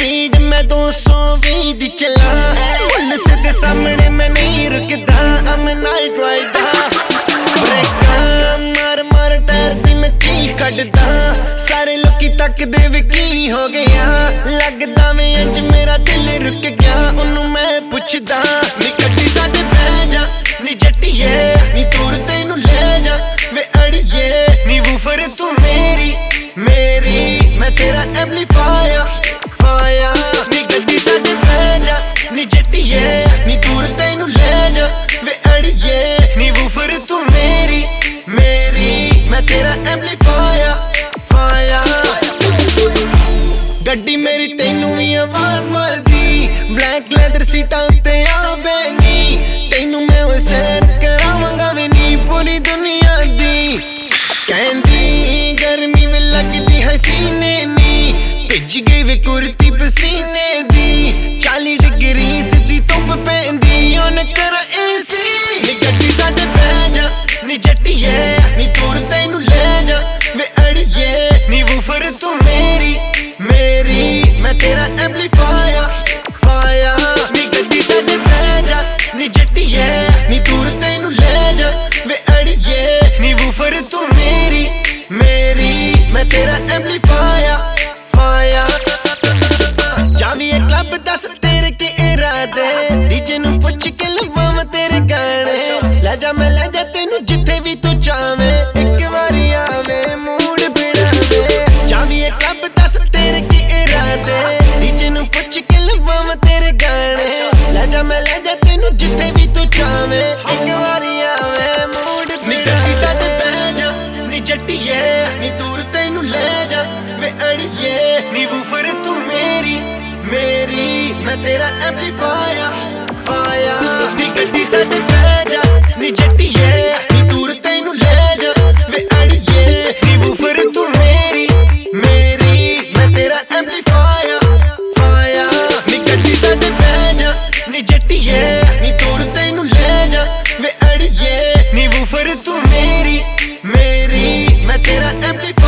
Speed ਮੈਂ 220 ਦੀ ਚਲਾ। Police ਦੇ ਸਾਹਮਣੇ ਮੈਂ ਨਹੀਂ ਰੁਕਦਾ। ਆਮ ਨਾਈਟ ਰਾਈਡਰ ਬ੍ਰੇਕਾਂ ਮਾਰ ਮਾਰ ਟਾਇਰ ਦੀ ਮੈਂ ਚੀਖ ਕੱਢਦਾ ਸਾਰੇ ਲੋਕੀ ਤੱਕਦੇ ਵੀ ਕੀ ਹੋ ਗਏ necesitan ਤੇਰਾ ਐਮਪਲੀਫਾਇਆ ਫਾਇਆ ਜਾਵੀਏ ਕਲੱਬ ਦੱਸ ਤੇਰੇ ਕੀ ਇਰਾਦੇ। ਡੀਜੇ ਨੂੰ ਪੁੱਛ ਕੇ ਲਵਾਵਾਂ ਤੇਰੇ ਗਾਣੇ। ਲੈ ਜਾ ਮੈਂ, ਲੈ ਜਾ ਤੈਨੂੰ ਜਿੱਥੇ ਵੀ ਤੂੰ ਚਾਵੇਂ ਮੈਂ ਤੇਰਾ ਐਮਪਲੀਫਾਇਰ ਫਾਇਰ ਨੀ ਗੱਡੀ ਸਾਡੇ ਫੈਜ ਨੀ ਜੱਟੀਏ ਨੀ ਦੂਰ ਤੈਨੂੰ ਲੈ ਜਾ ਵੇ ਅੜੀਏ। ਨੀ ਬੂਫਰ ਤੂੰ ਮੇਰੀ ਮੇਰੀ। ਮੈਂ ਤੇਰਾ ਐਮਪਲੀਫਾਇਰ ਫਾਇਰ ਨੀ ਗੱਡੀ ਸਾਡੇ ਫੈਜ ਨੀ ਜੱਟੀਏ ਨੀ ਦੂਰ ਤੈਨੂੰ ਲੈ ਜਾ ਵੇ ਅੜੀਏ। ਨੀ ਬੂਫਰ ਤੂੰ ਮੇਰੀ ਮੇਰੀ। ਮੈਂ ਤੇਰਾ ਐਮਪਲੀਫਾਇਰ